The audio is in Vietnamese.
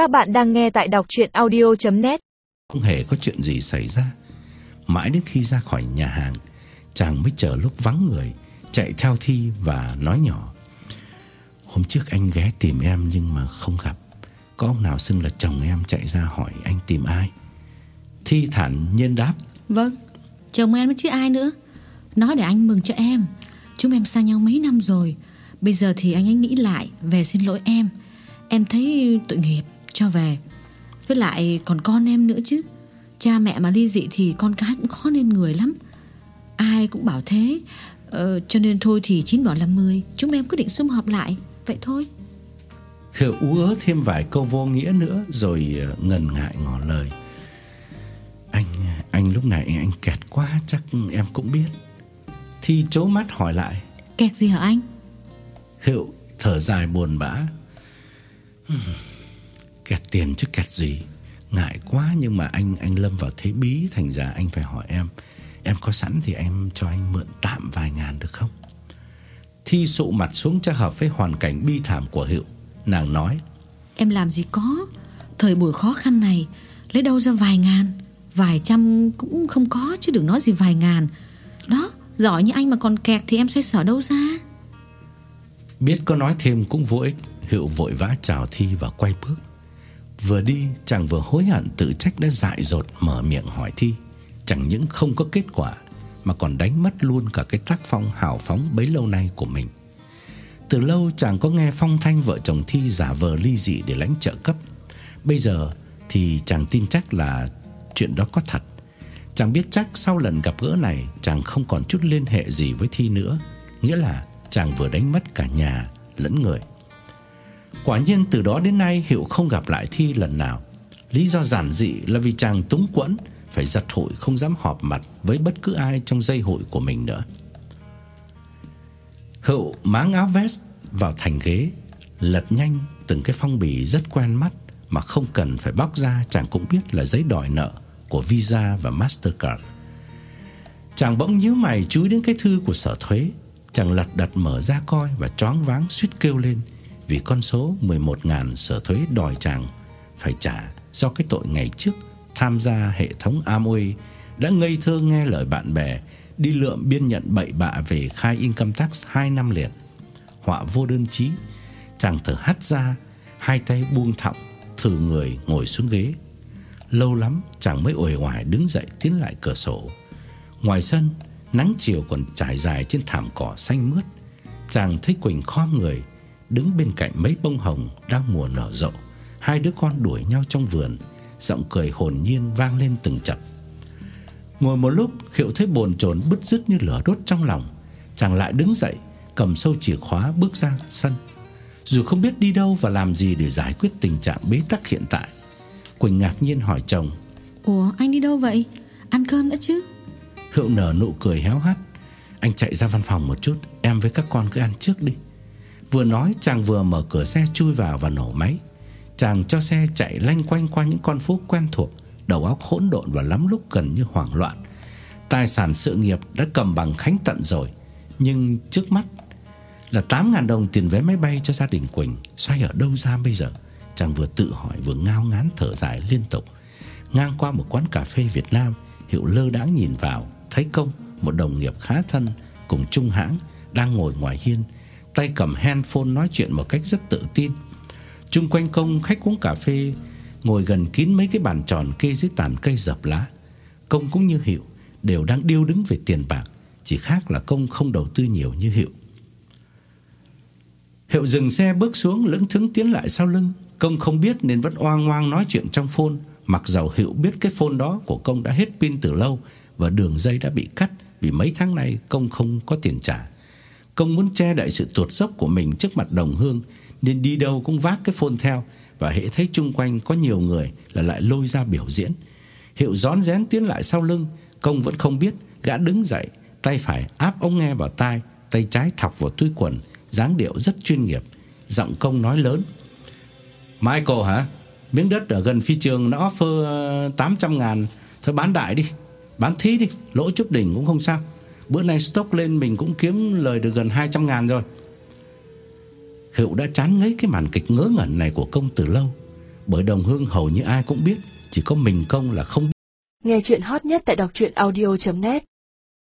Các bạn đang nghe tại đọc audio net Không hề có chuyện gì xảy ra. Mãi đến khi ra khỏi nhà hàng, chàng mới chờ lúc vắng người, chạy theo Thi và nói nhỏ. Hôm trước anh ghé tìm em nhưng mà không gặp. Có ông nào xưng là chồng em chạy ra hỏi anh tìm ai? Thi thản nhiên đáp. Vâng, chồng em chứ ai nữa. Nói để anh mừng cho em. Chúng em xa nhau mấy năm rồi. Bây giờ thì anh ấy nghĩ lại về xin lỗi em. Em thấy tội nghiệp cho về. Với lại còn con em nữa chứ. Cha mẹ mà ly dị thì con cái cũng khó nên người lắm. Ai cũng bảo thế. Ờ, cho nên thôi thì chín bỏ làm mười Chúng em quyết định sum họp lại Vậy thôi Hiệu ú ớ thêm vài câu vô nghĩa nữa Rồi ờ, ngần ngại ngỏ lời Anh anh lúc này anh kẹt quá Chắc em cũng biết Thi chố mắt hỏi lại Kẹt gì hả anh Hiệu thở dài buồn bã Kẹt tiền chứ kẹt gì. Ngại quá nhưng mà anh anh lâm vào thế bí Thành ra anh phải hỏi em Em có sẵn thì em cho anh mượn tạm vài ngàn được không? Thi sụ mặt xuống cho hợp với hoàn cảnh bi thảm của Hiệu. Nàng nói Em làm gì có. Thời buổi khó khăn này Lấy đâu ra vài ngàn? Vài trăm cũng không có chứ đừng nói gì vài ngàn. Đó Giỏi như anh mà còn kẹt thì em xoay sở đâu ra? Biết có nói thêm cũng vô ích. Hiệu vội vã chào Thi và quay bước Vừa đi, chàng vừa hối hận tự trách đã dại dột mở miệng hỏi Thi. Chẳng những không có kết quả, Mà còn đánh mất luôn cả cái tác phong hào phóng bấy lâu nay của mình. Từ lâu chàng có nghe phong thanh, vợ chồng Thi, giả vờ ly dị để lãnh trợ cấp. Bây giờ thì chàng tin chắc là chuyện đó có thật. Chàng biết chắc sau lần gặp gỡ này, Chàng không còn chút liên hệ gì với Thi nữa. Nghĩa là chàng vừa đánh mất cả nhà lẫn người. Quả nhiên từ đó đến nay Hiệu không gặp lại Thi lần nào. Lý do giản dị là vì chàng túng quẫn, Phải giật hội không dám họp mặt Với bất cứ ai trong dây hội của mình nữa. Hậu máng áo vest vào thành ghế, Lật nhanh từng cái phong bì rất quen mắt Mà không cần phải bóc ra, Chàng cũng biết là giấy đòi nợ Của Visa và Mastercard. Chàng bỗng nhíu mày chú ý đến cái thư của sở thuế. Chàng lật đật mở ra coi Và choáng váng suýt kêu lên. Vì con số 11.000 sở thuế đòi chàng Phải trả do cái tội ngày trước Tham gia hệ thống Amway Đã ngây thơ nghe lời bạn bè Đi lượm biên nhận bậy bạ về khai income tax 2 năm liền. Họa vô đơn chí, Chàng thở hắt ra, Hai tay buông thọng, Thử người ngồi xuống ghế. Lâu lắm chàng mới uể oải đứng dậy tiến lại cửa sổ. Ngoài sân, Nắng chiều còn trải dài trên thảm cỏ xanh mướt. Chàng thấy Quỳnh khom người Đứng bên cạnh mấy bông hồng Đang mùa nở rộ. Hai đứa con đuổi nhau trong vườn Giọng cười hồn nhiên vang lên từng chập. Ngồi một lúc Hiệu thấy bồn chồn bứt rứt như lửa đốt trong lòng. Chàng lại đứng dậy Cầm sâu chìa khóa bước ra sân. Dù không biết đi đâu và làm gì Để giải quyết tình trạng bế tắc hiện tại Quỳnh ngạc nhiên hỏi chồng. Ủa anh đi đâu vậy? Ăn cơm đã chứ? Hữu nở nụ cười héo hắt. Anh chạy ra văn phòng một chút Em với các con cứ ăn trước đi Vừa nói chàng vừa mở cửa xe chui vào và nổ máy. Chàng cho xe chạy lanh quanh qua những con phố quen thuộc, Đầu óc hỗn độn và lắm lúc gần như hoảng loạn. Tài sản sự nghiệp đã cầm bằng khánh tận rồi, Nhưng trước mắt là 8.000 đồng tiền vé máy bay cho gia đình Quỳnh. Xoay ở đâu ra bây giờ? Chàng vừa tự hỏi vừa ngao ngán thở dài liên tục. Ngang qua một quán cà phê Việt Nam, Hiệu lơ đãng nhìn vào, Thấy công, một đồng nghiệp khá thân, Cùng chung hãng, đang ngồi ngoài hiên Tay cầm handphone nói chuyện một cách rất tự tin. Trung quanh công khách uống cà phê, Ngồi gần kín mấy cái bàn tròn kê dưới tàn cây dập lá. Công cũng như Hiệu Đều đang điêu đứng về tiền bạc, Chỉ khác là công không đầu tư nhiều như Hiệu. Hiệu dừng xe bước xuống lững thững tiến lại sau lưng. Công không biết nên vẫn oang oang nói chuyện trong phone, Mặc dầu Hiệu biết cái phone đó của công đã hết pin từ lâu Và đường dây đã bị cắt Vì mấy tháng nay công không có tiền trả. Công muốn che đậy sự tuột dốc của mình trước mặt đồng hương, Nên đi đâu cũng vác cái phone theo, Và hệ thấy chung quanh có nhiều người là lại lôi ra biểu diễn. Hiệu gión rén tiến lại sau lưng Công vẫn không biết Gã đứng dậy, Tay phải áp ống nghe vào tai, Tay trái thọc vào túi quần, dáng điệu rất chuyên nghiệp. Giọng công nói lớn, Michael hả? Miếng đất ở gần phi trường nó offer ờ, 800 ngàn, Thôi bán đại đi, Bán thí đi, Lỗ chút đỉnh cũng không sao. Bữa nay stock lên mình cũng kiếm lời được gần 200 ngàn rồi Hữu đã chán ngấy cái màn kịch ngớ ngẩn này của công từ lâu Bởi đồng hương hầu như ai cũng biết, chỉ có mình công là không biết. Nghe chuyện hot nhất tại đọc truyện audio net